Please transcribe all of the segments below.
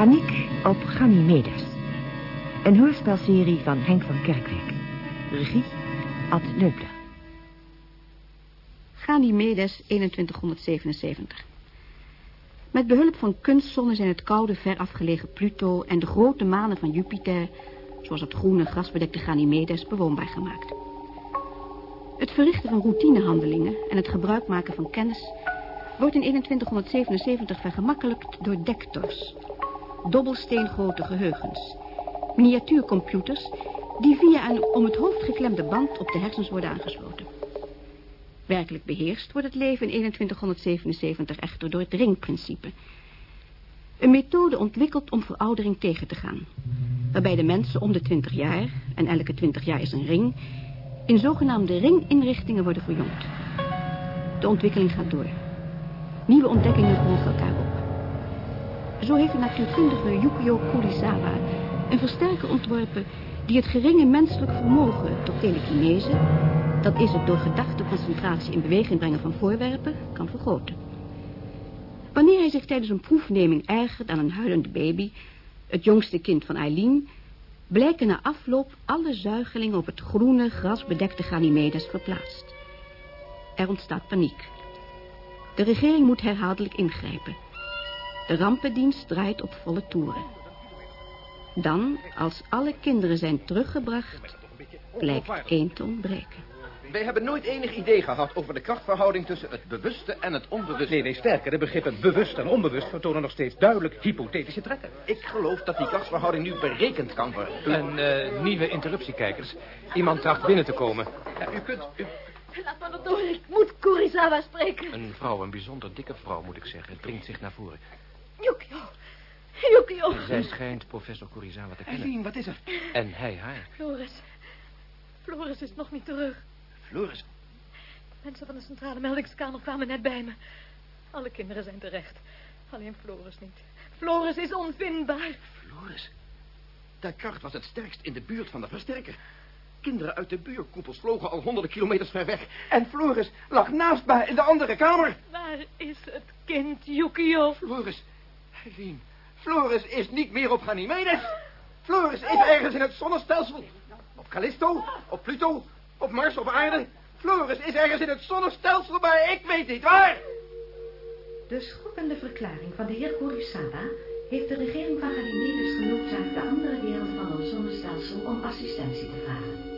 Paniek op Ganymedes. Een hoorspelserie van Henk van Kerkwijk. Regie Ad Leupler. Ganymedes 2177. Met behulp van kunstzonnen zijn het koude, ver afgelegen Pluto... en de grote manen van Jupiter, zoals het groene grasbedekte Ganymedes, bewoonbaar gemaakt. Het verrichten van routinehandelingen en het gebruik maken van kennis... wordt in 2177 vergemakkelijkt door dectors. Dobbelsteengrote geheugens. Miniatuurcomputers die via een om het hoofd geklemde band op de hersens worden aangesloten. Werkelijk beheerst wordt het leven in 2177 echter door het ringprincipe. Een methode ontwikkeld om veroudering tegen te gaan. Waarbij de mensen om de 20 jaar, en elke 20 jaar is een ring... in zogenaamde ringinrichtingen worden verjongd. De ontwikkeling gaat door. Nieuwe ontdekkingen volgen elkaar op. Zo heeft de natuurkundige Yukio Kurisawa een versterker ontworpen... die het geringe menselijk vermogen tot telekinese... dat is het door gedachteconcentratie in beweging brengen van voorwerpen... kan vergroten. Wanneer hij zich tijdens een proefneming ergert aan een huilende baby... het jongste kind van Eileen... blijken na afloop alle zuigelingen op het groene, grasbedekte Ganymedes verplaatst. Er ontstaat paniek. De regering moet herhaaldelijk ingrijpen. De rampendienst draait op volle toeren. Dan, als alle kinderen zijn teruggebracht, blijkt één te ontbreken. Wij hebben nooit enig idee gehad over de krachtverhouding tussen het bewuste en het onbewuste. Nee, nee, sterker. De begrippen bewust en onbewust vertonen nog steeds duidelijk hypothetische trekken. Ik geloof dat die krachtsverhouding nu berekend kan worden. Een uh, nieuwe interruptie, kijkers. Iemand tracht binnen te komen. Ja, u kunt... U... Laat me nog door, ik moet Kurisawa spreken. Een vrouw, een bijzonder dikke vrouw, moet ik zeggen, dringt zich naar voren. Yukio. Yukio. Zij schijnt professor Kurisawa te kennen. Eileen, wat is er? En hij haar. Floris. Floris is nog niet terug. Floris? Mensen van de centrale meldingskamer kwamen net bij me. Alle kinderen zijn terecht. Alleen Floris niet. Floris is onvindbaar. Floris? De kracht was het sterkst in de buurt van de versterker. Kinderen uit de buurkoepels vlogen al honderden kilometers ver weg. En Floris lag naast mij in de andere kamer. Waar is het kind, Yukio? Floris. Eileen. Floris is niet meer op Ganymedes. Floris is ergens in het zonnestelsel. Op Callisto, op Pluto, op Mars, op aarde. Floris is ergens in het zonnestelsel, maar ik weet niet waar. De schokkende verklaring van de heer Kurisawa heeft de regering van Ganymedes genoodzaakt de andere wereld van ons zonnestelsel om assistentie te vragen.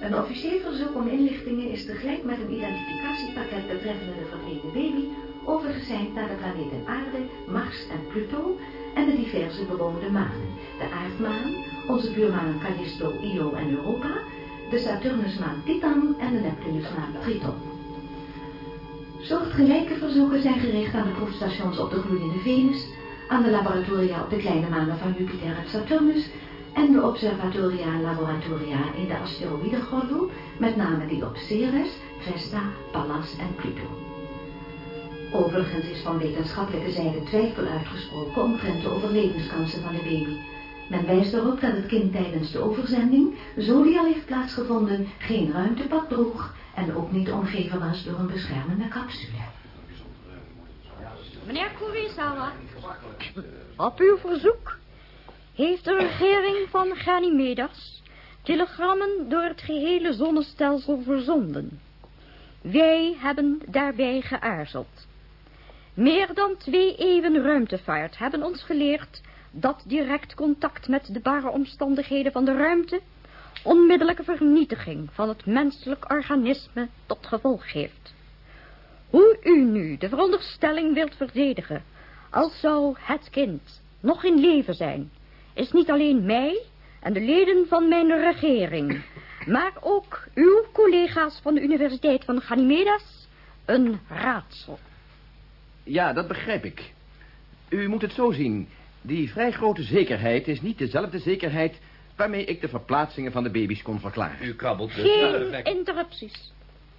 Een officieel verzoek om inlichtingen is tegelijk met een identificatiepakket betreffende de verdwenen baby overgezeind naar de planeten Aarde, Mars en Pluto en de diverse bewoonde manen. De aardmaan, onze buurmanen Callisto, Io en Europa, de Saturnusmaan Titan en de Neptunusmaan Triton. Soortgelijke verzoeken zijn gericht aan de proefstations op de gloeiende Venus, aan de laboratoria op de kleine manen van Jupiter en Saturnus en de observatoria en laboratoria in de asteroïdengordel, met name die op Ceres, Vesta, Pallas en Pluto. Overigens is van wetenschappelijke zijde twijfel uitgesproken omtrent de overlevingskansen van de baby. Men wijst erop dat het kind tijdens de overzending, zo die al heeft plaatsgevonden, geen ruimtepad droeg en ook niet omgeven was door een beschermende capsule. Meneer Kurisawa, op uw verzoek heeft de regering van Ganymedes telegrammen door het gehele zonnestelsel verzonden. Wij hebben daarbij geaarzeld. Meer dan twee eeuwen ruimtevaart hebben ons geleerd dat direct contact met de bare omstandigheden van de ruimte onmiddellijke vernietiging van het menselijk organisme tot gevolg heeft. Hoe u nu de veronderstelling wilt verdedigen, als zou het kind nog in leven zijn, is niet alleen mij en de leden van mijn regering, maar ook uw collega's van de Universiteit van Ganymedes een raadsel. Ja, dat begrijp ik. U moet het zo zien. Die vrij grote zekerheid is niet dezelfde zekerheid... waarmee ik de verplaatsingen van de baby's kon verklaren. U krabbelt dus... Geen interrupties.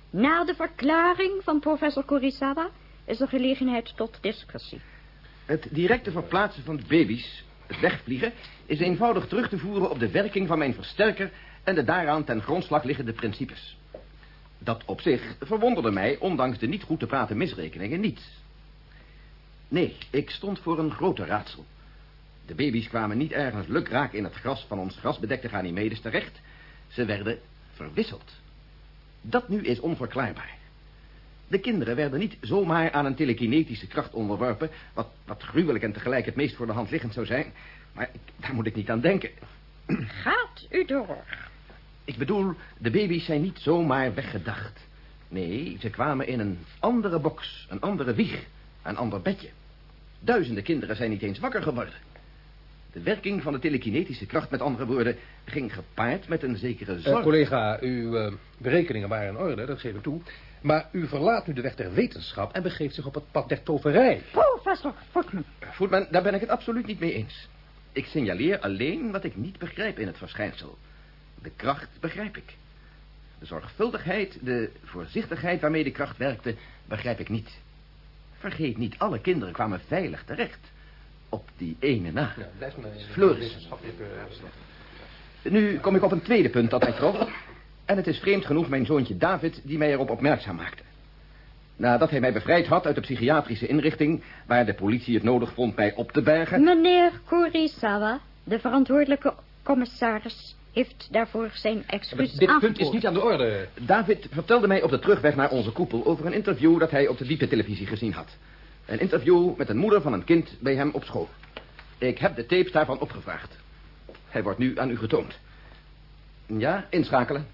Na de verklaring van professor Kurisawa... is er gelegenheid tot discussie. Het directe verplaatsen van de baby's, het wegvliegen... is eenvoudig terug te voeren op de werking van mijn versterker... en de daaraan ten grondslag liggende principes. Dat op zich verwonderde mij, ondanks de niet goed te praten misrekeningen, niet. Nee, ik stond voor een groter raadsel. De baby's kwamen niet ergens lukraak in het gras van ons grasbedekte Ganymedes terecht. Ze werden verwisseld. Dat nu is onverklaarbaar. De kinderen werden niet zomaar aan een telekinetische kracht onderworpen... wat, wat gruwelijk en tegelijk het meest voor de hand liggend zou zijn. Maar ik, daar moet ik niet aan denken. Gaat u door. Ik bedoel, de baby's zijn niet zomaar weggedacht. Nee, ze kwamen in een andere box, een andere wieg, een ander bedje. Duizenden kinderen zijn niet eens wakker geworden. De werking van de telekinetische kracht, met andere woorden, ging gepaard met een zekere Eh, zorg. collega, uw eh, berekeningen waren in orde, dat geef ik toe. Maar u verlaat nu de weg der wetenschap en begeeft zich op het pad der toverij. Professor Footman. Voetman, daar ben ik het absoluut niet mee eens. Ik signaleer alleen wat ik niet begrijp in het verschijnsel. De kracht begrijp ik. De zorgvuldigheid, de voorzichtigheid waarmee de kracht werkte, begrijp ik niet. Vergeet niet, alle kinderen kwamen veilig terecht. Op die ene na. Floris. Nu kom ik op een tweede punt dat mij trof. En het is vreemd genoeg mijn zoontje David die mij erop opmerkzaam maakte. Nadat hij mij bevrijd had uit de psychiatrische inrichting... waar de politie het nodig vond mij op te bergen... Meneer Kurisawa, de verantwoordelijke commissaris, heeft daarvoor zijn excuus Dit punt is niet aan de orde. David vertelde mij op de terugweg naar onze koepel... over een interview dat hij op de diepe televisie gezien had. Een interview met een moeder van een kind bij hem op school. Ik heb de tapes daarvan opgevraagd. Hij wordt nu aan u getoond. Ja, inschakelen.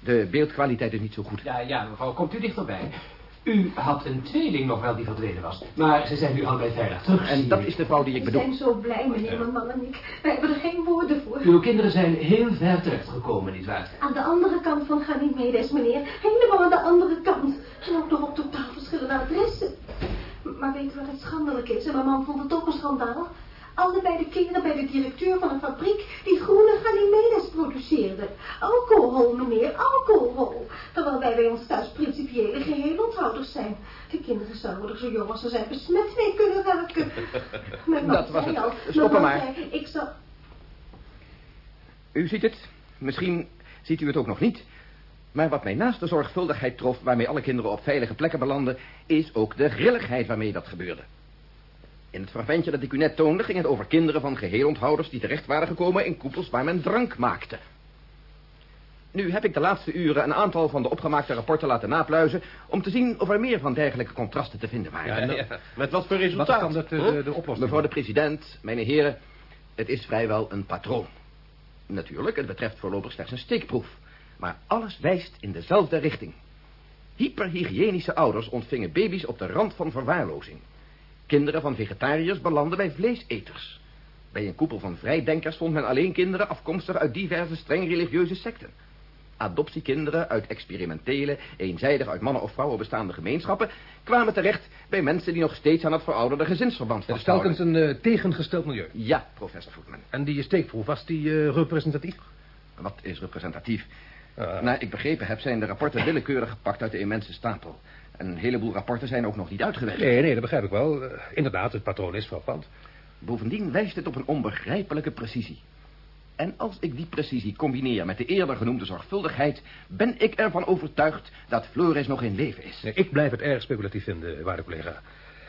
De beeldkwaliteit is niet zo goed. Ja, ja, mevrouw, komt u dichterbij. U had een tweeling nog wel die verdwenen was. Maar ze zijn nu allebei veilig terug. En dat is de vrouw die ik We bedoel. zijn zo blij, meneer mijn man en ik. Wij hebben er geen woorden voor. Uw kinderen zijn heel ver terechtgekomen, nietwaar? Aan de andere kant van Ganymedes, meneer. Helemaal aan de andere kant. En ook nog op totaal verschillende adressen. Maar weet u wat het schandelijk is? En mijn man vond het ook een schandaal. Allebei de kinderen bij de directeur van een fabriek die groene Ganymedes produceerde. Alcohol, meneer, alcohol. Terwijl wij bij ons thuis principiële geheelonthouders zijn. De kinderen zouden er zo jong als ze zijn besmet mee kunnen raken. Mijn man Dat was zei het. al, Stop maar. zei, ik zal... U ziet het. Misschien ziet u het ook nog niet. Maar wat mij naast de zorgvuldigheid trof... waarmee alle kinderen op veilige plekken belanden... is ook de grilligheid waarmee dat gebeurde. In het fragmentje dat ik u net toonde... ging het over kinderen van geheelonthouders... die terecht waren gekomen in koepels waar men drank maakte. Nu heb ik de laatste uren een aantal van de opgemaakte rapporten laten napluizen... om te zien of er meer van dergelijke contrasten te vinden waren. Ja, ja. Met wat voor Wat is dan de, de, de oplossing? Mevrouw de president, mijn heren, het is vrijwel een patroon. Natuurlijk, het betreft voorlopig slechts een steekproef. Maar alles wijst in dezelfde richting. Hyperhygiënische ouders ontvingen baby's op de rand van verwaarlozing. Kinderen van vegetariërs belanden bij vleeseters. Bij een koepel van vrijdenkers vond men alleen kinderen afkomstig uit diverse streng religieuze secten. Adoptiekinderen uit experimentele, eenzijdig uit mannen of vrouwen bestaande gemeenschappen... kwamen terecht bij mensen die nog steeds aan het verouderde gezinsverband Het is telkens een eh, tegengesteld milieu. Ja, professor Voetman. En die steekproef, was die eh, representatief? Wat is representatief? Naar ik begrepen heb, zijn de rapporten willekeurig gepakt uit de immense stapel. Een heleboel rapporten zijn ook nog niet uitgewerkt. Nee, nee, dat begrijp ik wel. Eh, inderdaad, het patroon is frappant. Bovendien wijst het op een onbegrijpelijke precisie. En als ik die precisie combineer met de eerder genoemde zorgvuldigheid... ben ik ervan overtuigd dat Flores nog in leven is. Nee, ik blijf het erg speculatief vinden, waarde collega.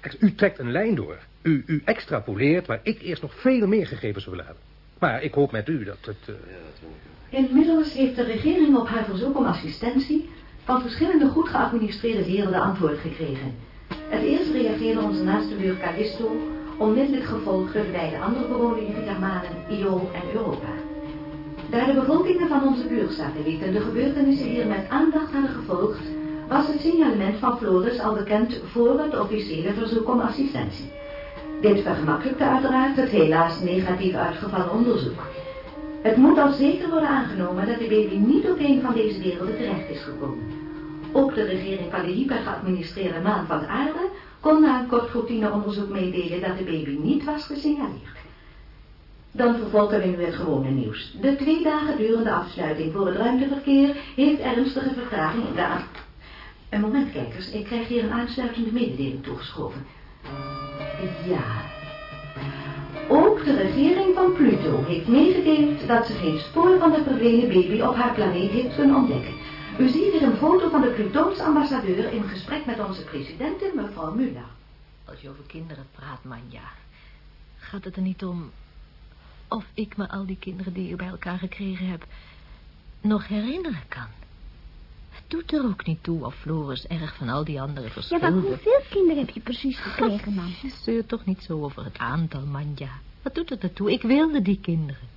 Kijk, u trekt een lijn door. U, u extrapoleert waar ik eerst nog veel meer gegevens wil hebben. Maar ik hoop met u dat het... eh, Inmiddels heeft de regering op haar verzoek om assistentie van verschillende goed geadministreerde werelden antwoord gekregen. Het eerst reageerde onze naaste buur Callisto, onmiddellijk gevolgd door de beide andere bewoonde Jupitermanen, Io en Europa. Daar de bevolkingen van onze buursatellieten de gebeurtenissen hier met aandacht hadden gevolgd, was het signalement van Floris al bekend voor het officiële verzoek om assistentie. Dit vergemakkelijkte uiteraard het helaas negatief uitgevallen onderzoek. Het moet al zeker worden aangenomen dat de baby niet op een van deze werelden terecht is gekomen. Ook de regering van de hypergeadministreerde maan van aarde kon na een kort routineonderzoek meedelen dat de baby niet was gesignaleerd. Dan vervolgen we nu het gewone nieuws. De twee dagen durende afsluiting voor het ruimteverkeer heeft ernstige vertraging in de. Een moment, kijkers. Ik krijg hier een aansluitende mededeling toegeschoven. Ja. Ook de regering van Pluto heeft meegedeeld dat ze geen spoor van de verdwenen baby op haar planeet heeft kunnen ontdekken. U ziet hier een foto van de Plutoons ambassadeur in gesprek met onze presidentin, mevrouw Muller. Als je over kinderen praat, Manja. Gaat het er niet om of ik me al die kinderen die ik bij elkaar gekregen heb nog herinneren kan? Het doet er ook niet toe of Floris erg van al die anderen Ja, verschilde. maar hoeveel kinderen heb je precies gekregen, man? Je zeurt toch niet zo over het aantal, Manja. Wat doet het ertoe? Ik wilde die kinderen.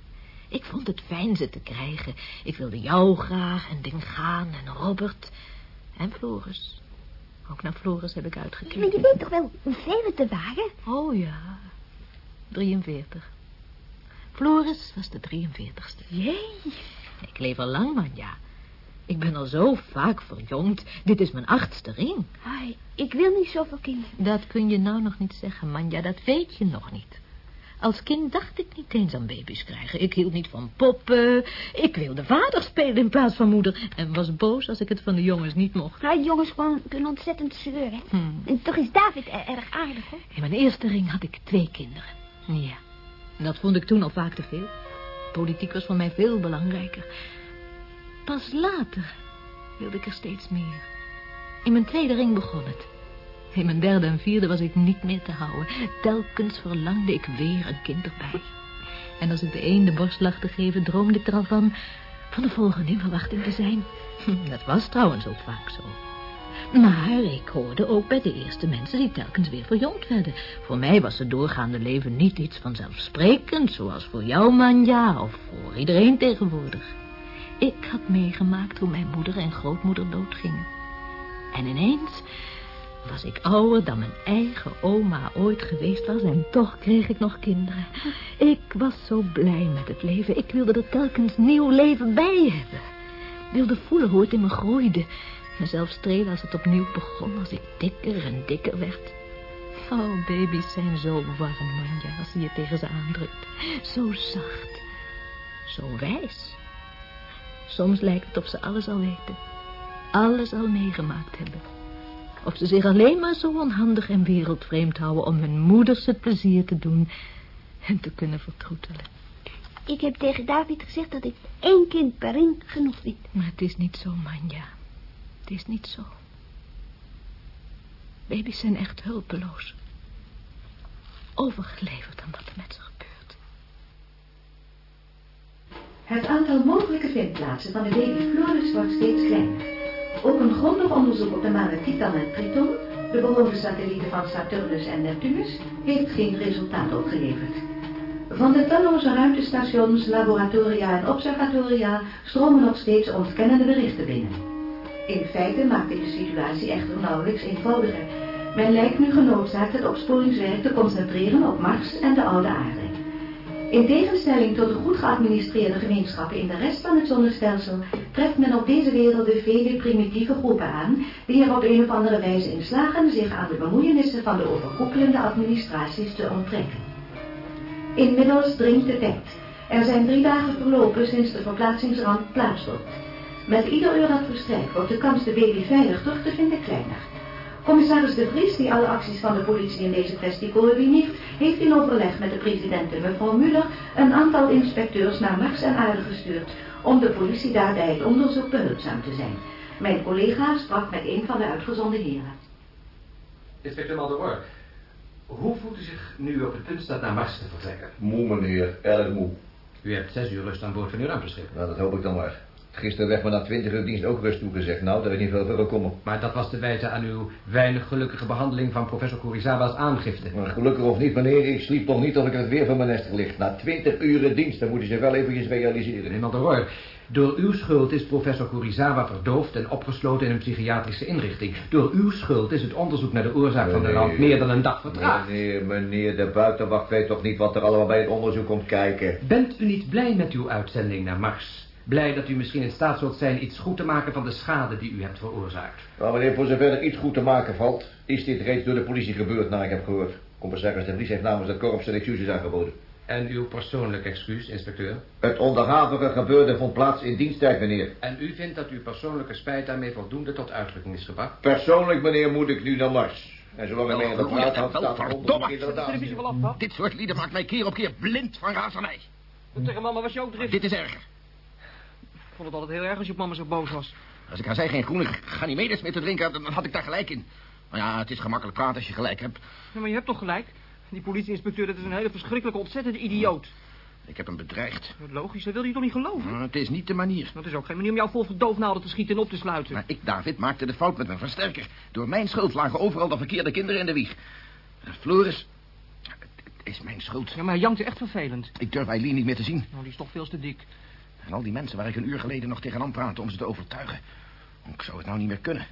Ik vond het fijn ze te krijgen. Ik wilde jou graag en Dingaan en Robert en Floris. Ook naar Floris heb ik Maar uitgekeken. je weet toch wel hoeveel er waren? Oh ja, 43. Floris was de 43ste. Jee. Ik leef al lang, Manja. Ik ben al zo vaak verjongd. Dit is mijn achtste ring. Ai, ik wil niet zoveel kinderen. Dat kun je nou nog niet zeggen, Manja. Dat weet je nog niet. Als kind dacht ik niet eens aan baby's krijgen. Ik hield niet van poppen. Ik wilde vader spelen in plaats van moeder. En was boos als ik het van de jongens niet mocht. Nou, jongens gewoon kunnen ontzettend zeuren. Hmm. En toch is David er- erg aardig, hoor. In mijn eerste ring had ik twee kinderen. Ja, dat vond ik toen al vaak te veel. Politiek was voor mij veel belangrijker. Pas later wilde ik er steeds meer. In mijn tweede ring begon het. In mijn derde en vierde was ik niet meer te houden. Telkens verlangde ik weer een kind erbij. En als ik de een de borst lag te geven, droomde ik er al van... van de volgende in verwachting te zijn. Dat was trouwens ook vaak zo. Maar ik hoorde ook bij de eerste mensen die telkens weer verjongd werden. Voor mij was het doorgaande leven niet iets vanzelfsprekend, zoals voor jou, Manja, of voor iedereen tegenwoordig. Ik had meegemaakt hoe mijn moeder en grootmoeder doodgingen. En ineens was ik ouder dan mijn eigen oma ooit geweest was en toch kreeg ik nog kinderen. Ik was zo blij met het leven. Ik wilde er telkens nieuw leven bij hebben. Wilde voelen hoe het in me groeide. Mezelf strelen als het opnieuw begon, als ik dikker en dikker werd. Oh, baby's zijn zo warm, Manja, als je je tegen ze aandrukt. Zo zacht. Zo wijs. Soms lijkt het of ze alles al weten. Alles al meegemaakt hebben. Of ze zich alleen maar zo onhandig en wereldvreemd houden om hun moeders het plezier te doen en te kunnen vertroetelen. Ik heb tegen David gezegd dat ik één kind per ring genoeg vind. Maar het is niet zo, Manja. Het is niet zo. Baby's zijn echt hulpeloos. Overgeleverd aan wat er met ze gebeurt. Het aantal mogelijke vindplaatsen van de baby Floris wordt steeds kleiner. Ook een grondig onderzoek op de manen Titan en Triton, de bewoonde satellieten van Saturnus en Neptunus, heeft geen resultaat opgeleverd. Van de talloze ruimtestations, laboratoria en observatoria stromen nog steeds ontkennende berichten binnen. In feite maakt dit de situatie echter nauwelijks eenvoudiger. Men lijkt nu genoodzaakt het opsporingswerk te concentreren op Mars en de oude aarde. In tegenstelling tot de goed geadministreerde gemeenschappen in de rest van het zonnestelsel, treft men op deze wereld de vele primitieve groepen aan, die er op een of andere wijze in slagen zich aan de bemoeienissen van de overkoepelende administraties te onttrekken. Inmiddels dringt de tijd. Er zijn drie dagen verlopen sinds de verplaatsingsramp plaatsvond. Met ieder uur dat verstrijkt wordt de kans de baby veilig terug te vinden kleiner. Commissaris De Vries, die alle acties van de politie in deze kwestie coördineert, heeft in overleg met de president en mevrouw Muller een aantal inspecteurs naar Mars en Aarde gestuurd om de politie daar bij het onderzoek behulpzaam te zijn. Mijn collega sprak met een van de uitgezonden heren. Inspecteur Malderoor, hoe voelt u zich nu op het punt staat naar Mars te vertrekken? Moe, meneer. Erg moe. U hebt zes uur rust aan boord van uw ruimteschip. Nou, dat hoop ik dan maar. Gisteren werd me na twintig uur dienst ook rust toegezegd. Nou, daar is niet veel voor gekomen. Maar dat was te wijten aan uw weinig gelukkige behandeling van professor Kurizawa's aangifte. Maar gelukkig of niet, meneer, ik sliep nog niet of ik het weer van mijn nest ligt. Na twintig uren dienst, dan moeten ze wel eventjes realiseren. Meneer Malderoor, door uw schuld is professor Kurizawa verdoofd en opgesloten in een psychiatrische inrichting. Door uw schuld is het onderzoek naar de oorzaak van de ramp meer dan een dag vertraagd. Meneer, meneer, de buitenwacht weet toch niet wat er allemaal bij het onderzoek komt kijken. Bent u niet blij met uw uitzending naar Mars? Blij dat u misschien in staat zult zijn iets goed te maken van de schade die u hebt veroorzaakt. Maar meneer, voor zover er iets goed te maken valt, is dit reeds door de politie gebeurd, naar ik heb gehoord. Commissaris de Vries heeft namens het korps zijn excuses aangeboden. En uw persoonlijk excuus, inspecteur? Het onderhavige gebeurde vond plaats in diensttijd, meneer. En u vindt dat uw persoonlijke spijt daarmee voldoende tot uitdrukking is gebracht? Persoonlijk, meneer, moet ik nu naar Mars. En zolang er mij aan de praat wel, staat er verdomme. Dit soort lieden maakt mij keer op keer blind van razernij. Tegen mama was je ook drift. Dit is erger. Ik vond het altijd heel erg als je op mama zo boos was. Als ik haar zei geen groene Ganymedes meer te drinken, dan had ik daar gelijk in. Maar ja, het is gemakkelijk praten als je gelijk hebt. Ja, maar je hebt toch gelijk. Die politieinspecteur, dat is een hele verschrikkelijke, ontzettende idioot. Ik heb hem bedreigd. Logisch, dat wil je toch niet geloven? Maar het is niet de manier. Dat is ook geen manier om jou vol verdoofnaalden te schieten en op te sluiten. Maar ik, David, maakte de fout met mijn versterker. Door mijn schuld lagen overal de verkeerde kinderen in de wieg. En Floris... Het, het is mijn schuld. Ja, maar hij jankt echt vervelend. Ik durf Eileen niet meer te zien. Nou, die is toch veel te dik. En al die mensen waar ik een uur geleden nog tegenaan praatte om ze te overtuigen. Ik zou het nou niet meer kunnen.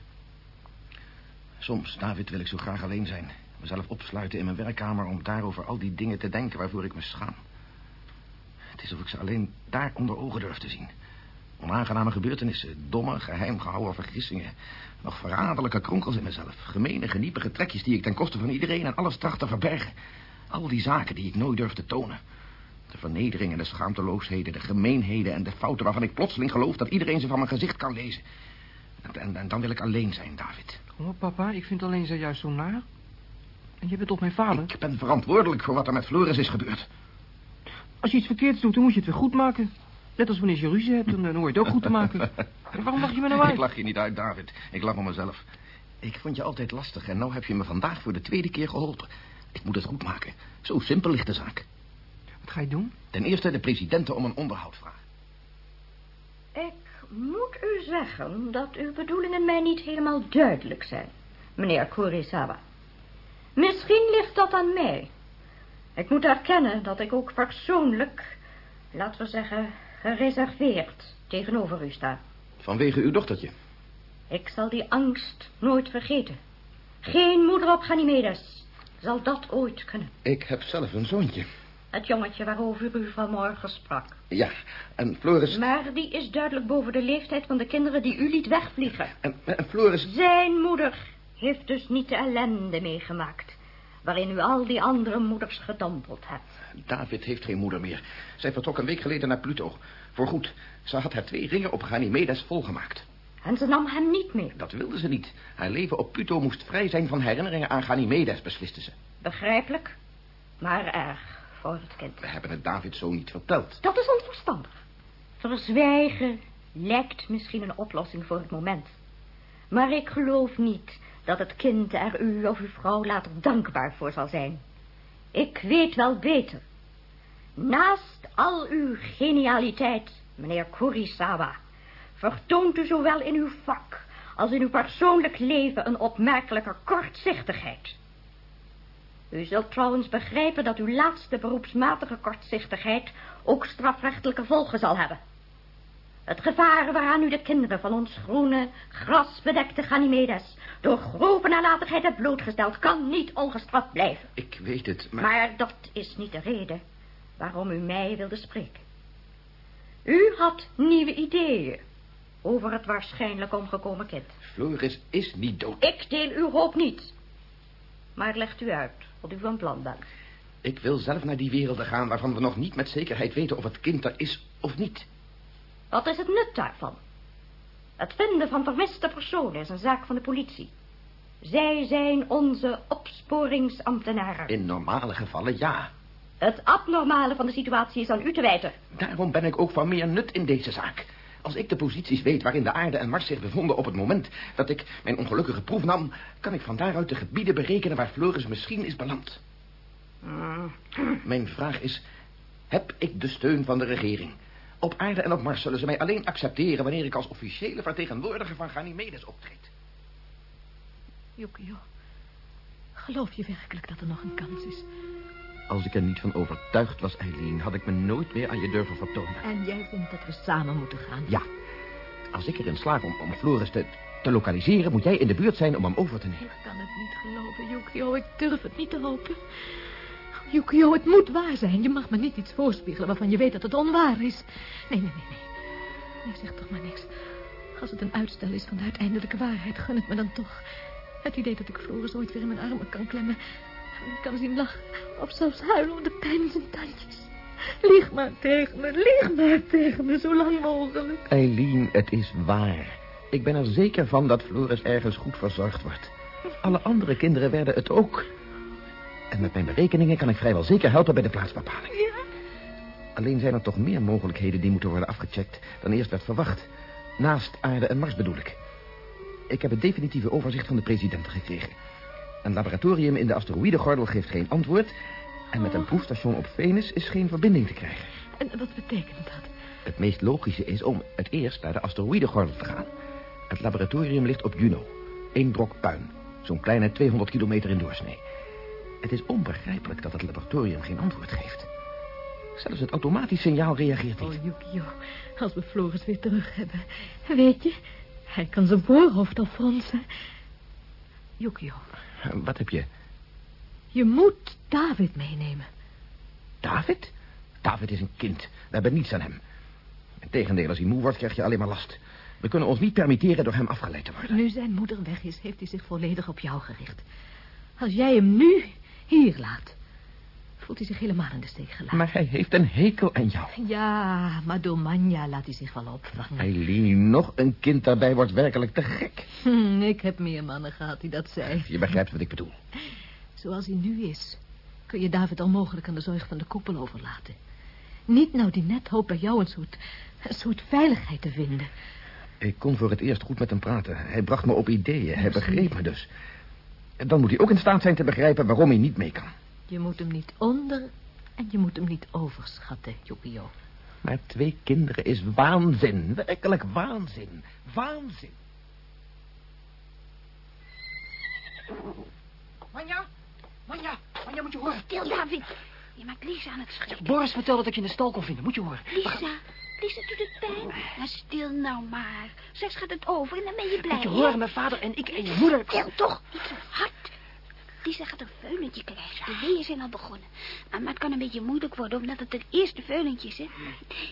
Soms, David, wil ik zo graag alleen zijn. Mezelf opsluiten in mijn werkkamer om daarover al die dingen te denken waarvoor ik me schaam. Het is of ik ze alleen daar onder ogen durf te zien. Onaangename gebeurtenissen, domme, geheim gehouden vergissingen. Nog verraderlijke kronkels in mezelf. Gemene, geniepige trekjes die ik ten koste van iedereen en alles tracht te verbergen. Al die zaken die ik nooit durf te tonen. De vernedering en de schaamteloosheden, de gemeenheden en de fouten waarvan ik plotseling geloof dat iedereen ze van mijn gezicht kan lezen. En, en, en dan wil ik alleen zijn, David. Oh, papa, ik vind alleen zo juist zo naar. En je bent toch mijn vader? Ik ben verantwoordelijk voor wat er met Floris is gebeurd. Als je iets verkeerds doet, dan moet je het weer goed maken. Net als wanneer je ruzie hebt, dan, dan hoor je het ook goed te maken. En waarom lach je me nou uit? Ik lach je niet uit, David. Ik lach om mezelf. Ik vond je altijd lastig en nou heb je me vandaag voor de tweede keer geholpen. Ik moet het goed maken. Zo simpel ligt de zaak. Wat ga je doen? Ten eerste de presidenten om een onderhoud vragen. Ik moet u zeggen dat uw bedoelingen mij niet helemaal duidelijk zijn, meneer Kurisawa. Misschien ligt dat aan mij. Ik moet erkennen dat ik ook persoonlijk, laten we zeggen, gereserveerd tegenover u sta. Vanwege uw dochtertje? Ik zal die angst nooit vergeten. Geen moeder op Ganymedes zal dat ooit kunnen. Ik heb zelf een zoontje. Het jongetje waarover u vanmorgen sprak. Ja, en Floris... Maar die is duidelijk boven de leeftijd van de kinderen die u liet wegvliegen. En, en Floris... Zijn moeder heeft dus niet de ellende meegemaakt... waarin u al die andere moeders gedompeld hebt. David heeft geen moeder meer. Zij vertrok een week geleden naar Pluto. Voorgoed. Ze had haar twee ringen op Ganymedes volgemaakt. En ze nam hem niet mee? Dat wilde ze niet. Haar leven op Pluto moest vrij zijn van herinneringen aan Ganymedes, besliste ze. Begrijpelijk, maar erg kind. We hebben het David zo niet verteld. Dat is onverstandig. Verzwijgen lijkt misschien een oplossing voor het moment. Maar ik geloof niet dat het kind er u of uw vrouw later dankbaar voor zal zijn. Ik weet wel beter. Naast al uw genialiteit, meneer Kurisawa, vertoont u zowel in uw vak als in uw persoonlijk leven een opmerkelijke kortzichtigheid. U zult trouwens begrijpen dat uw laatste beroepsmatige kortzichtigheid ook strafrechtelijke gevolgen zal hebben. Het gevaar waaraan u de kinderen van ons groene, grasbedekte Ganymedes door grove nalatigheid hebt blootgesteld, kan niet ongestraft blijven. Ik weet het, maar... Maar dat is niet de reden waarom u mij wilde spreken. U had nieuwe ideeën over het waarschijnlijk omgekomen kind. Floris is niet dood. Ik deel uw hoop niet. Maar legt u uit wat u van plan bent. Ik wil zelf naar die werelden gaan waarvan we nog niet met zekerheid weten of het kind er is of niet. Wat is het nut daarvan? Het vinden van vermiste personen is een zaak van de politie. Zij zijn onze opsporingsambtenaren. In normale gevallen ja. Het abnormale van de situatie is aan u te wijten. Daarom ben ik ook van meer nut in deze zaak. Als ik de posities weet waarin de aarde en Mars zich bevonden op het moment dat ik mijn ongelukkige proef nam, kan ik van daaruit de gebieden berekenen waar Floris misschien is beland. Mijn vraag is, heb ik de steun van de regering? Op aarde en op Mars zullen ze mij alleen accepteren wanneer ik als officiële vertegenwoordiger van Ganymedes optreed. Yukio, geloof je werkelijk dat er nog een kans is? Als ik er niet van overtuigd was, Eileen, had ik me nooit meer aan je durven vertonen. En jij vindt dat we samen moeten gaan? Ja. Als ik erin slaag om, om Floris te, te lokaliseren, moet jij in de buurt zijn om hem over te nemen. Ik kan het niet geloven, Yukio. Ik durf het niet te hopen. Yukio, het moet waar zijn. Je mag me niet iets voorspiegelen waarvan je weet dat het onwaar is. Nee, nee, nee, nee. Nee, zeg toch maar niks. Als het een uitstel is van de uiteindelijke waarheid, gun het me dan toch. Het idee dat ik Floris ooit weer in mijn armen kan klemmen. En kan zien lachen. Of zelfs huilen om de pijn in zijn tandjes. Lieg maar tegen me, lieg maar tegen me, zo lang mogelijk. Eileen, het is waar. Ik ben er zeker van dat Floris ergens goed verzorgd wordt. Alle andere kinderen werden het ook. En met mijn berekeningen kan ik vrijwel zeker helpen bij de plaatsbepaling. Ja? Alleen zijn er toch meer mogelijkheden die moeten worden afgecheckt dan eerst werd verwacht. Naast aarde en Mars bedoel ik. Ik heb het definitieve overzicht van de presidenten gekregen. Een laboratorium in de asteroïdengordel geeft geen antwoord... en met een proefstation op Venus is geen verbinding te krijgen. En wat betekent dat? Het meest logische is om het eerst naar de asteroïdengordel te gaan. Het laboratorium ligt op Juno. Eén brok puin. Zo'n kleine 200 kilometer in doorsnee. Het is onbegrijpelijk dat het laboratorium geen antwoord geeft. Zelfs het automatisch signaal reageert niet. Oh, Yukio, als we Floris weer terug hebben. Weet je, hij kan zijn voorhoofd al fronsen. Yukio, Wat heb je? je moet David meenemen. David? David is een kind. We hebben niets aan hem. Integendeel, als hij moe wordt, krijg je alleen maar last. We kunnen ons niet permitteren door hem afgeleid te worden. Nu zijn moeder weg is, heeft hij zich volledig op jou gericht. Als jij hem nu hier laat, voelt hij zich helemaal in de steek gelaten. Maar hij heeft een hekel aan jou. Ja, maar door Manja laat hij zich wel opvangen. Eileen, nog een kind daarbij wordt werkelijk te gek. Hm, ik heb meer mannen gehad die dat zei. Je begrijpt wat ik bedoel. Zoals hij nu is, kun je David onmogelijk aan de zorg van de koepel overlaten. Niet nou die net hoopt bij jou een soort, een soort veiligheid te vinden. Ik kon voor het eerst goed met hem praten. Hij bracht me op ideeën. Hij begreep me dus. En dan moet hij ook in staat zijn te begrijpen waarom hij niet mee kan. Je moet hem niet onder en je moet hem niet overschatten, Yukio. Maar twee kinderen is waanzin. Werkelijk waanzin. Waanzin. Manja? Manja? Manja, moet je horen. Stil, David. Je maakt Lisa aan het schrikken. Boris vertelde dat ik je in de stal kon vinden. Moet je horen. Lisa, Lisa doet het pijn. Nou, stil nou maar. Zes gaat het over en dan ben je blij. Moet je horen, mijn vader en ik en je moeder... Stil toch, niet zo hard. Lisa gaat een veulentje krijgen. De weeën zijn al begonnen. Maar het kan een beetje moeilijk worden, omdat het het eerste veulentje is, hè.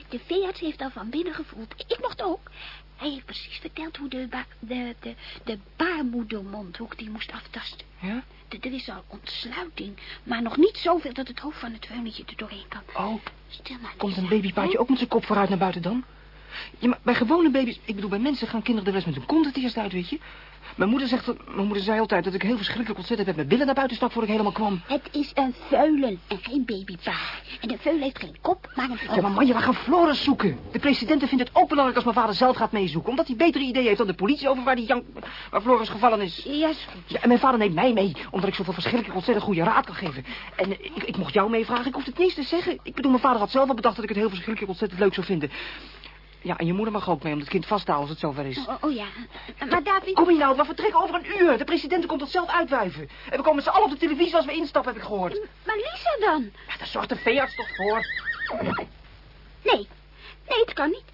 De veearts heeft al van binnen gevoeld. Ik mocht ook. Hij heeft precies verteld hoe de, ba de, de, de baarmoedermondhoek die moest aftasten. Ja? D- Er is al ontsluiting, maar nog niet zoveel dat het hoofd van het veulentje er doorheen kan. Oh, Stil nou, komt een babypaardje ook met zijn kop vooruit naar buiten dan? Ja, maar bij gewone baby's... Ik bedoel, bij mensen gaan kinderen er wel eens met hun kont het eerst uit, weet je? Mijn moeder, zegt, mijn moeder zei altijd dat ik heel verschrikkelijk ontzettend met mijn billen naar buiten stak voordat ik helemaal kwam. Het is een veulen en geen babypaard. En de veulen heeft geen kop, maar een hoofd. Ja, maar Manja, we gaan Floris zoeken. De president vindt het ook belangrijk als mijn vader zelf gaat meezoeken. Omdat hij betere ideeën heeft dan de politie over waar, die Jan, waar Floris gevallen is. Ja, is goed. Ja, en mijn vader neemt mij mee, omdat ik zoveel verschrikkelijk ontzettend goede raad kan geven. En eh, ik, ik mocht jou meevragen, ik hoef het niet eens te zeggen. Ik bedoel, mijn vader had zelf al bedacht dat ik het heel verschrikkelijk ontzettend leuk zou vinden. Ja, en je moeder mag ook mee om het kind vast te houden als het zover is. Oh, oh ja, maar David... Kom hier nou, we vertrekken over een uur. De president komt tot zelf uitwuiven. En we komen met z'n allen op de televisie als we instappen, heb ik gehoord. Maar Lisa dan? Ja, daar zorgt de veearts toch voor. Nee, nee, het kan niet.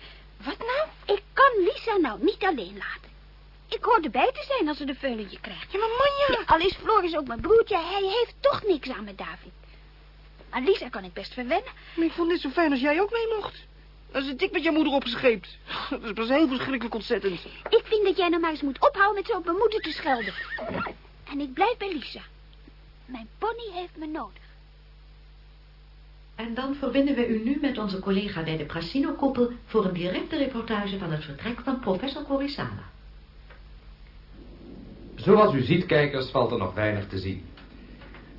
Wat nou? Ik kan Lisa nou niet alleen laten. Ik hoor erbij te zijn als ze de veulentje krijgt. Ja, maar Manja... al is Floris ook mijn broertje, hij heeft toch niks aan met David. Maar Lisa kan ik best verwennen. Maar ik vond dit zo fijn als jij ook mee mocht. Dan zit ik met je moeder opgescheept. Dat is pas heel verschrikkelijk ontzettend. Ik vind dat jij nou maar eens moet ophouden met zo op mijn moeder te schelden. En ik blijf bij Lisa. Mijn pony heeft me nodig. En dan verbinden we u nu met onze collega bij de Prasino-koepel... voor een directe reportage van het vertrek van professor Korisawa. Zoals u ziet, kijkers, valt er nog weinig te zien.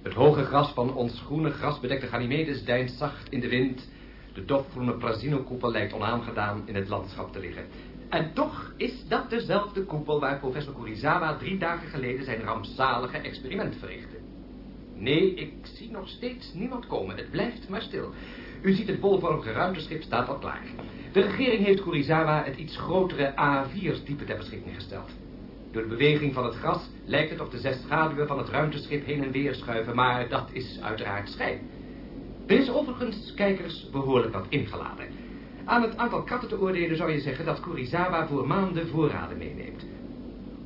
Het hoge gras van ons groene grasbedekte Ganymedes deint zacht in de wind. De dofgroene Prasino-koepel lijkt onaangedaan in het landschap te liggen. En toch is dat dezelfde koepel waar professor Kurizawa drie dagen geleden zijn rampzalige experiment verrichtte. Nee, ik zie nog steeds niemand komen. Het blijft maar stil. U ziet het bolvormige ruimteschip staat al klaar. De regering heeft Kurizawa het iets grotere A4-type ter beschikking gesteld. Door de beweging van het gras lijkt het of de zes schaduwen van het ruimteschip heen en weer schuiven, maar dat is uiteraard schijn. Er is overigens, kijkers, behoorlijk wat ingeladen. Aan het aantal katten te oordelen zou je zeggen dat Kurizawa voor maanden voorraden meeneemt.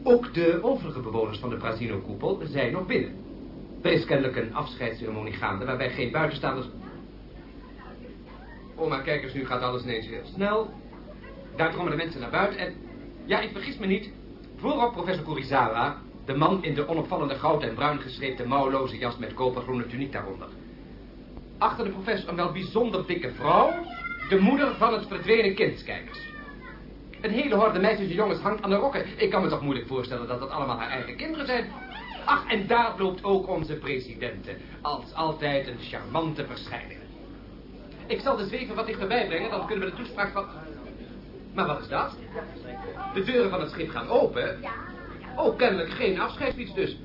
Ook de overige bewoners van de Prasino-koepel zijn nog binnen. Er is kennelijk een afscheidsceremonie gaande waarbij geen buitenstaanders... Oh, maar kijkers, nu gaat alles ineens heel snel. Daar komen de mensen naar buiten en... Ja, ik vergis me niet. Voorop professor Kurizawa, de man in de onopvallende goud en bruin geschreven mouwloze jas met kopergroene tuniek daaronder. Achter de professor een wel bijzonder dikke vrouw, de moeder van het verdwenen kind, kijkers. Een hele horde meisjes en jongens hangt aan de rokken. Ik kan me toch moeilijk voorstellen dat dat allemaal haar eigen kinderen zijn. Ach, en daar loopt ook onze presidente. Als altijd een charmante verschijning. Ik zal de zweven wat dichterbij brengen, dan kunnen we de toespraak van... Maar wat is dat? De deuren van het schip gaan open. Oh, kennelijk geen afscheidsfiets dus.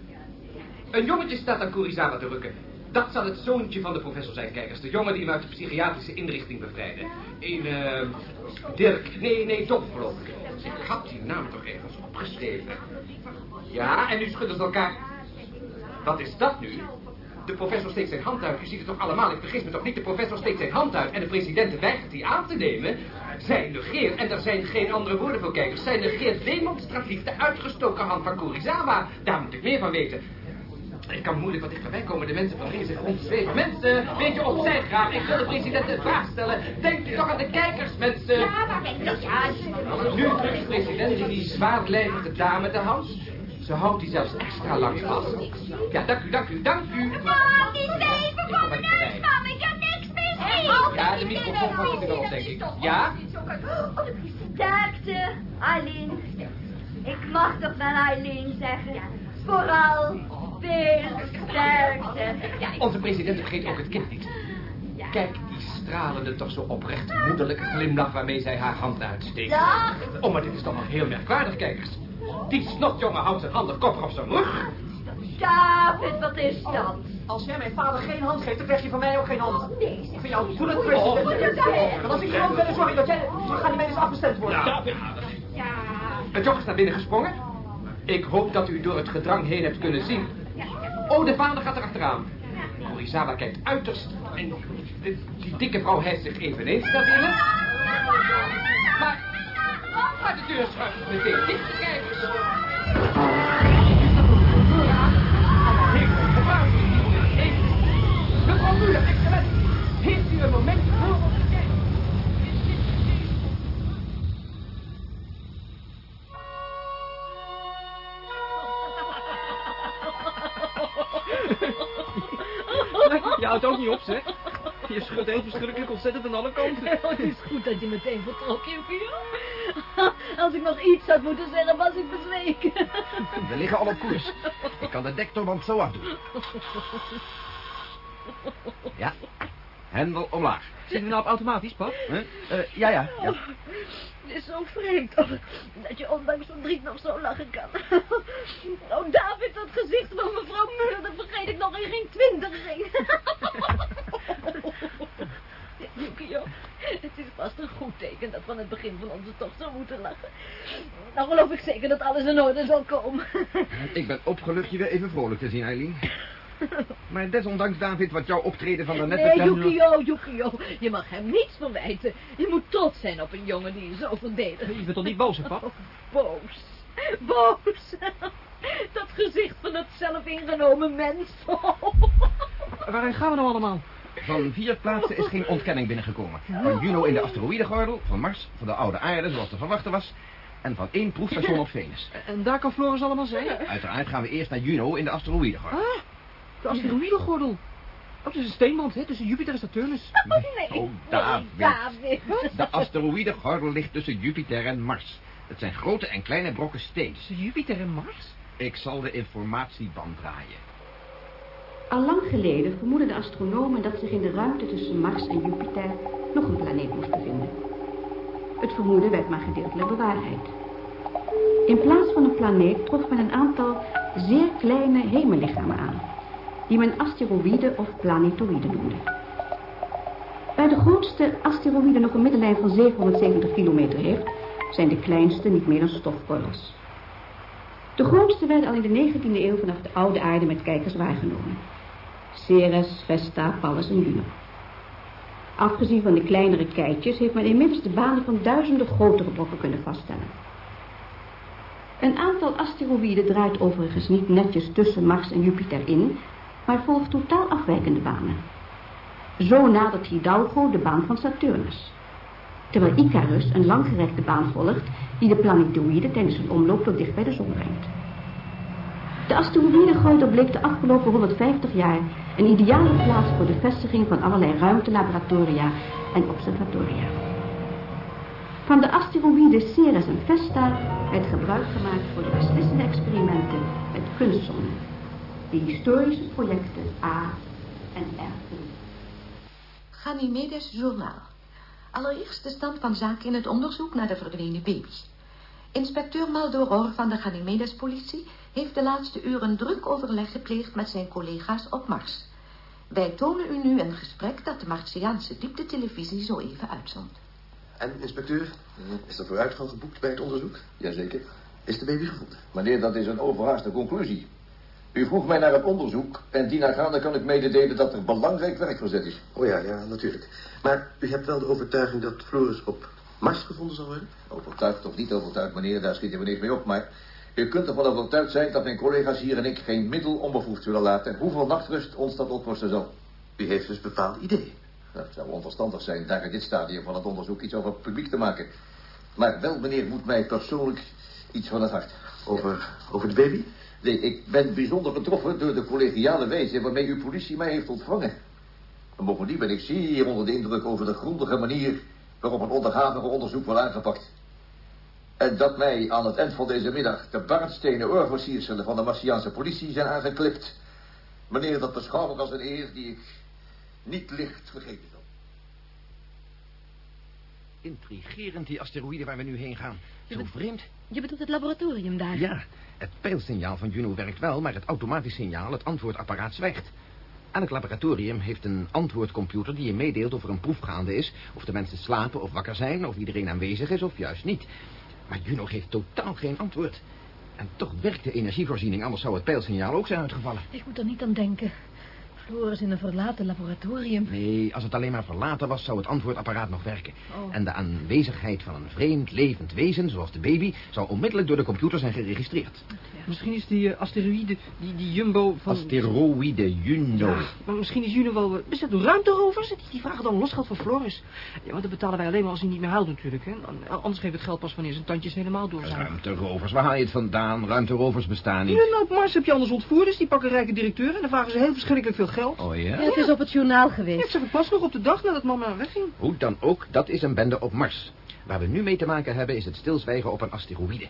Een jongetje staat aan Kurizawa te rukken. Dat zal het zoontje van de professor zijn, kijkers. De jongen die hem uit de psychiatrische inrichting bevrijdde. Een, eh... Dirk. Nee, nee, Dop, geloof ik. Ik had die naam toch ergens opgeschreven. Ja, en nu schudden ze elkaar... Wat is dat nu? De professor steekt zijn hand uit. U ziet het toch allemaal? Ik vergis me toch niet? De professor steekt zijn hand uit en de president weigert die aan te nemen. Zij negeert, en er zijn geen andere woorden voor kijkers, zij negeert demonstratief de uitgestoken hand van Kurizawa. Daar moet ik meer van weten. Ik kan moeilijk wat dichterbij komen. De mensen van zich rondzweven. Mensen, weet je opzij graag. Ik wil de president een vraag stellen. Denkt u toch aan de kijkers, mensen? Ja, maar kijk, ja, Nu drukt de president die zwaardlijvige dame de hand. Ze houdt die zelfs extra lang vast. Ja, dank u, dank u, dank u. Mam, die zweven komen uit, mam. Ik heb niks misgezien. Ja, de microfoon gaat er wel denk ik. Ja? Sterkte, Eileen. Ik mag toch wel Eileen zeggen. Vooral veel sterkte. Onze president vergeet ook het kind niet. Kijk die stralende, toch zo oprecht moederlijke glimlach waarmee zij haar hand uitsteekt. Dag. Oh, maar dit is toch nog heel merkwaardig, kijkers. Die snotjongen houdt zijn handen koppig op zijn rug. David, wat is dat? Als jij mijn vader geen hand geeft, dan krijg je van mij ook geen hand. Nee, Ik vind jou doe het Oh, president. En als ik gewoon ben, sorry dat jij... Dan gaan die mensen afgestemd worden. Ja. Het joch is naar binnen gesprongen. Ik hoop dat u door het gedrang heen hebt kunnen zien. Oh, de vader gaat erachteraan. Kurizawa kijkt uiterst... En die dikke vrouw hijst zich eveneens binnen. Maar... Maar de deur schuift meteen dicht. Heeft het even. Mevrouw Muller, excellent. Heeft u een moment voor om niet op, zeg. Je schudt heel verschrikkelijk ontzettend aan alle kanten. Het is goed dat je meteen vertrok, Juppie. Als ik nog iets had moeten zeggen, was ik bezweken. We liggen al op koers. Ik kan de dektorband zo afdoen. Ja. Hendel omlaag. Zit u nou op automatisch, pap? Huh? Eh, ja, ja, ja. Het is zo vreemd dat je ondanks verdriet nog zo lachen kan. Oh, David, dat gezicht van mevrouw Muller, dat vergeet ik nog in geen twintiging. Yukio, het is vast een goed teken dat we aan het begin van onze tocht zo moeten lachen. Nou geloof ik zeker dat alles in orde zal komen. Ik ben opgelucht je weer even vrolijk te zien, Eileen. Maar desondanks, David, wat jouw optreden van daarnet Nee. Yukio, Yukio, je mag hem niets verwijten. Je moet trots zijn op een jongen die je zo verdedigt. Je bent toch niet boos, hè, pap? Boos. Boos. Dat gezicht van dat zelfingenomen mens. Waarin gaan we nou allemaal? Van vier plaatsen is geen ontkenning binnengekomen. Van Juno in de asteroïdengordel, van Mars, van de oude aarde zoals te verwachten was... en van één proefstation op Venus. En daar kan Floris allemaal zijn? Uiteraard gaan we eerst naar Juno in de asteroïdengordel. Ah, de asteroïdengordel. Oh, het is een steenband, hè, tussen Jupiter en Saturnus. nee. Oh, David. David. De asteroïdengordel ligt tussen Jupiter en Mars. Het zijn grote en kleine brokken steen. Tussen Jupiter en Mars? Ik zal de informatieband draaien. Al lang geleden vermoedden de astronomen dat zich in de ruimte tussen Mars en Jupiter nog een planeet moest bevinden. Het vermoeden werd maar gedeeltelijk bewaarheid. In plaats van een planeet trof men een aantal zeer kleine hemellichamen aan, die men asteroïden of planetoïden noemde. Waar de grootste asteroïde nog een middenlijn van 770 kilometer heeft, zijn de kleinste niet meer dan stofkorrels. De grootste werden al in de 19e eeuw vanaf de oude aarde met kijkers waargenomen. Ceres, Vesta, Pallas en Juno. Afgezien van de kleinere keitjes heeft men inmiddels de banen van duizenden grotere brokken kunnen vaststellen. Een aantal asteroïden draait overigens niet netjes tussen Mars en Jupiter in, maar volgt totaal afwijkende banen. Zo nadert Hidalgo de baan van Saturnus. Terwijl Icarus een langgerekte baan volgt die de planetoïden tijdens hun omloop tot dicht bij de zon brengt. De asteroïdengordel bleek de afgelopen 150 jaar een ideale plaats voor de vestiging van allerlei ruimtelaboratoria en observatoria. Van de asteroïden Ceres en Vesta werd gebruik gemaakt voor de beslissende experimenten met kunstzonnen, die historische projecten A en R. Ganymedes Journaal. Allereerst de stand van zaken in het onderzoek naar de verdwenen baby's. Inspecteur Maldoror van de Ganymedes-politie heeft de laatste uren druk overleg gepleegd met zijn collega's op Mars. Wij tonen u nu een gesprek dat de Martiaanse dieptetelevisie zo even uitzond. En, inspecteur, is er vooruitgang geboekt bij het onderzoek? Jazeker. Is de baby gevonden? Meneer, dat is een overhaaste conclusie. U vroeg mij naar het onderzoek en dienaangaande kan ik mededelen dat er belangrijk werk verzet is. Oh ja, ja, natuurlijk. Maar u hebt wel de overtuiging dat Floris op Mars gevonden zal worden? Overtuigd of niet overtuigd, meneer, daar schiet er niks mee op. Maar u kunt ervan overtuigd zijn dat mijn collega's hier en ik geen middel onbevoegd zullen laten. Hoeveel nachtrust ons dat opkosten zal. U heeft dus bepaald idee. Dat zou onverstandig zijn daar in dit stadium van het onderzoek iets over publiek te maken. Maar wel, meneer, moet mij persoonlijk iets van het hart. Over, over de baby? Nee, ik ben bijzonder getroffen door de collegiale wijze waarmee uw politie mij heeft ontvangen. En bovendien ben ik zeer onder de indruk over de grondige manier waarop een onderhavige onderzoek wordt aangepakt. En dat mij aan het eind van deze middag de barnstenen oorversierselen van de Martiaanse politie zijn aangeklipt. Meneer, dat beschouw ik als een eer die ik niet licht vergeten zal. Intrigerend, die asteroïde waar we nu heen gaan. Zo vreemd. Je bedoelt het laboratorium daar? Ja, het pijlsignaal van Juno werkt wel, maar het automatisch signaal, het antwoordapparaat, zwijgt. Elk laboratorium heeft een antwoordcomputer die je meedeelt of er een proef gaande is, of de mensen slapen of wakker zijn, of iedereen aanwezig is of juist niet. Maar Juno geeft totaal geen antwoord. En toch werkt de energievoorziening, anders zou het pijlsignaal ook zijn uitgevallen. Ik moet er niet aan denken. Floris in een verlaten laboratorium. Nee, als het alleen maar verlaten was, zou het antwoordapparaat nog werken. Oh. En de aanwezigheid van een vreemd levend wezen, zoals de baby, zou onmiddellijk door de computer zijn geregistreerd. Misschien is die uh, asteroïde, die, die Jumbo van... Asteroïde Juno. Ja, maar misschien is Juno wel... Is dat een ruimterovers? Die, die vragen dan losgeld voor Floris. Ja, want dat betalen wij alleen maar als hij niet meer huilt natuurlijk. Hè? Anders geeft het geld pas wanneer zijn tandjes helemaal door zijn. Ruimterovers, waar haal je het vandaan? Ruimterovers bestaan niet. Ja, nou, op Mars heb je anders ontvoerders. Die pakken rijke directeuren en dan vragen ze heel verschrikkelijk veel geld. Oh ja? Ja, het is op het journaal geweest. Zag ik pas nog op de dag nadat mama wegging. Hoe dan ook, dat is een bende op Mars. Waar we nu mee te maken hebben is het stilzwijgen op een asteroïde.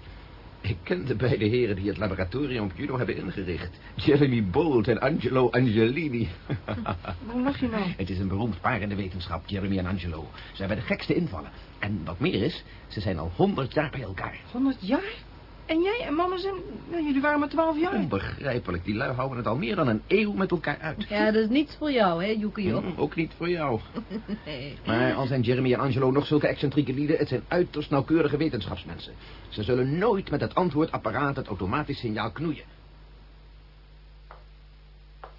Ik ken de beide heren die het laboratorium op Juno hebben ingericht. Jeremy Bolt en Angelo Angelini. Waarom lach je nou? Het is een beroemd paar in de wetenschap, Jeremy en Angelo. Ze hebben de gekste invallen. En wat meer is, ze zijn al honderd jaar bij elkaar. Honderd jaar? En jij en mama zijn... Nou, jullie waren maar twaalf jaar. Onbegrijpelijk. Die lui houden het al meer dan een eeuw met elkaar uit. Ja, dat is niets voor jou, hè, Yukio? Mm, ook niet voor jou. nee. Maar al zijn Jeremy en Angelo nog zulke excentrieke lieden... het zijn uiterst nauwkeurige wetenschapsmensen. Ze zullen nooit met het antwoordapparaat het automatisch signaal knoeien.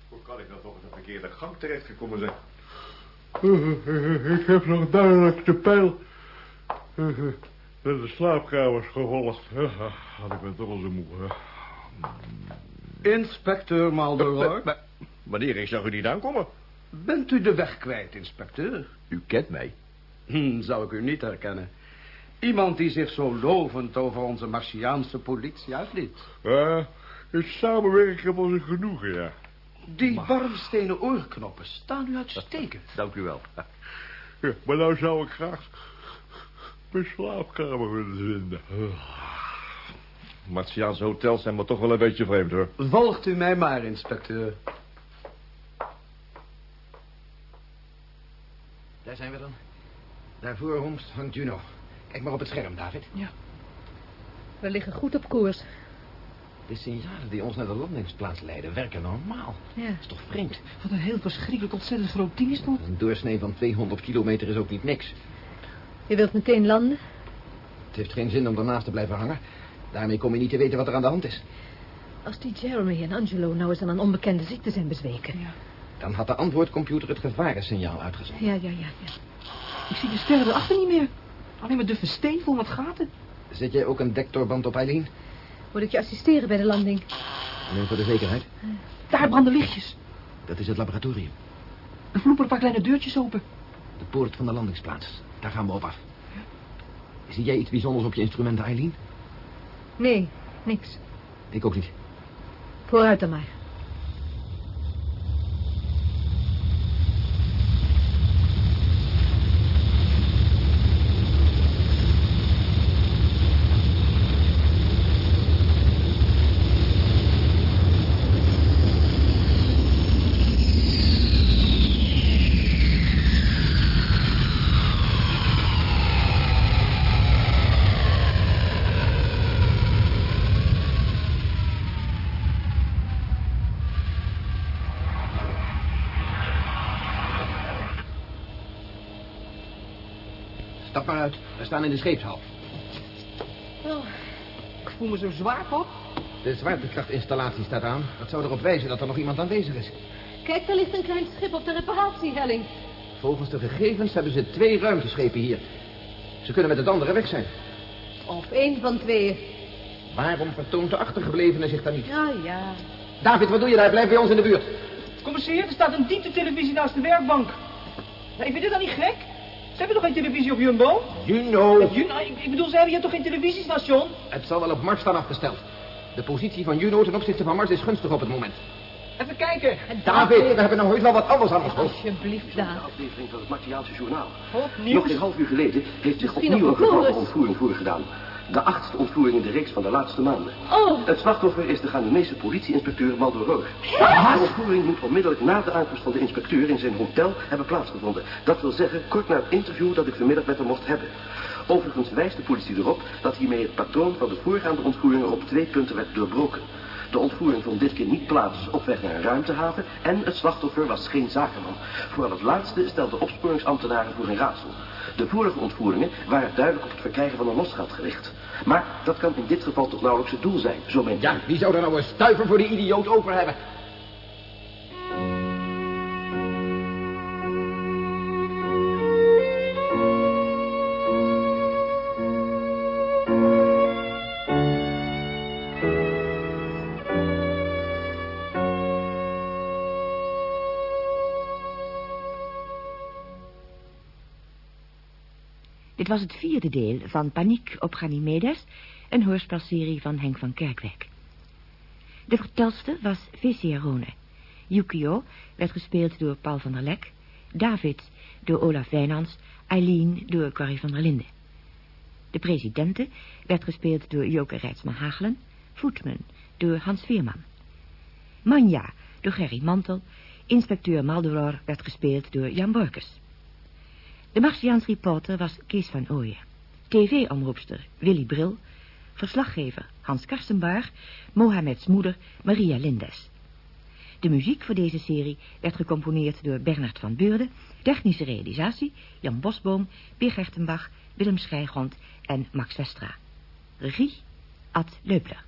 Hoe kan ik nou toch in de verkeerde gang terechtgekomen zijn? Ik heb nog duidelijk de pijl naar de slaapkamers gevolgd. Had ik ben toch al zo moe. Inspecteur Maldoror. Wanneer ik zag u niet aankomen. Bent u de weg kwijt, inspecteur? U kent mij. Hm, zou ik u niet herkennen. Iemand die zich zo lovend over onze Martiaanse politie uitliet. Ja, het samenwerken was een genoegen, ja. Die warmstenen oorknoppen staan u uitstekend. Dank u wel. Ja, maar nou zou ik graag mijn slaapkamer willen vinden. Martiaanse hotels zijn me toch wel een beetje vreemd, hoor. Volgt u mij maar, inspecteur. Daar zijn we dan. Daar voor ons hangt Juno. Kijk maar op het scherm, David. Ja. We liggen goed op koers. De signalen die ons naar de landingsplaats leiden werken normaal. Ja. Dat is toch vreemd? Wat een heel verschrikkelijk ontzettend groot ding is dat. Een doorsnee van 200 kilometer is ook niet niks. Je wilt meteen landen? Het heeft geen zin om ernaast te blijven hangen. Daarmee kom je niet te weten wat er aan de hand is. Als die Jeremy en Angelo nou eens aan een onbekende ziekte zijn bezweken. Ja. Dan had de antwoordcomputer het gevarensignaal uitgezonden. Ja, ja, ja, ja. Ik zie de sterren erachter niet meer. Alleen maar duffe steen vol met gaten. Zet jij ook een dektorband op, Eileen? Moet ik je assisteren bij de landing? Alleen voor de zekerheid. Daar branden lichtjes. Dat is het laboratorium. Er vloepen een paar kleine deurtjes open. De poort van de landingsplaats. Daar gaan we op af. Zie jij iets bijzonders op je instrumenten, Eileen? Nee, niks. Ik ook niet. Vooruit dan maar. In de scheepshal. Oh, ik voel me zo zwaar, pap. De zwaartekrachtinstallatie staat aan. Dat zou erop wijzen dat er nog iemand aanwezig is. Kijk, daar ligt een klein schip op de reparatiehelling. Volgens de gegevens hebben ze twee ruimteschepen hier. Ze kunnen met het andere weg zijn. Of één van tweeën. Waarom vertoont de achtergeblevene zich dan niet? Ja, ja. David, wat doe je daar? Blijf bij ons in de buurt. Commissaris, er staat een diepte-televisie naast de werkbank. Vind dit dan niet gek? Ze hebben toch geen televisie op Jumbo? Juno. Ja, Juno ik, ik bedoel, ze hebben hier toch geen televisiestation? Het zal wel op Mars staan afgesteld. De positie van Juno ten opzichte van Mars is gunstig op het moment. Even kijken. David, we hebben nog ooit wel wat anders aan ons hoofd. Alsjeblieft, David. aflevering van het Martiaanse Journaal. Opnieuw? Nog geen half uur geleden heeft zich opnieuw een een van ontvoering voorgedaan. De achtste ontvoering in de reeks van de laatste maanden. Oh. Het slachtoffer is de Ghanese politieinspecteur Maldo Roog. De ontvoering moet onmiddellijk na de aankomst van de inspecteur in zijn hotel hebben plaatsgevonden. Dat wil zeggen, kort na het interview dat ik vanmiddag met hem mocht hebben. Overigens wijst de politie erop dat hiermee het patroon van de voorgaande ontvoeringen op twee punten werd doorbroken. De ontvoering vond dit keer niet plaats op weg naar een ruimtehaven en het slachtoffer was geen zakenman. Vooral het laatste stelde opsporingsambtenaren voor een raadsel. De vorige ontvoeringen waren duidelijk op het verkrijgen van een losgeld gericht. Maar dat kan in dit geval toch nauwelijks het doel zijn, zo men. Ja, wie zou er nou een stuiver voor die idioot over hebben? Dit was het vierde deel van Paniek op Ganymedes, een hoorspelserie van Henk van Kerkwijk. De vertelster was Vicia Rone. Yukio werd gespeeld door Paul van der Lek, David door Olaf Wijnands, Eileen door Corrie van der Linden. De presidente werd gespeeld door Joke Rijtsma Hagelen, Voetman door Hans Veerman. Manja door Gerry Mantel, inspecteur Maldoror werd gespeeld door Jan Borkes. De Martiaans reporter was Kees van Ooyen. TV-omroepster Willy Bril. Verslaggever Hans Karstenbaar. Mohameds moeder Maria Lindes. De muziek voor deze serie werd gecomponeerd door Bernard van Beurden. Technische realisatie Jan Bosboom, Peer Gertenbach, Willem Schrijgrond en Max Westra. Regie Ad Leupler.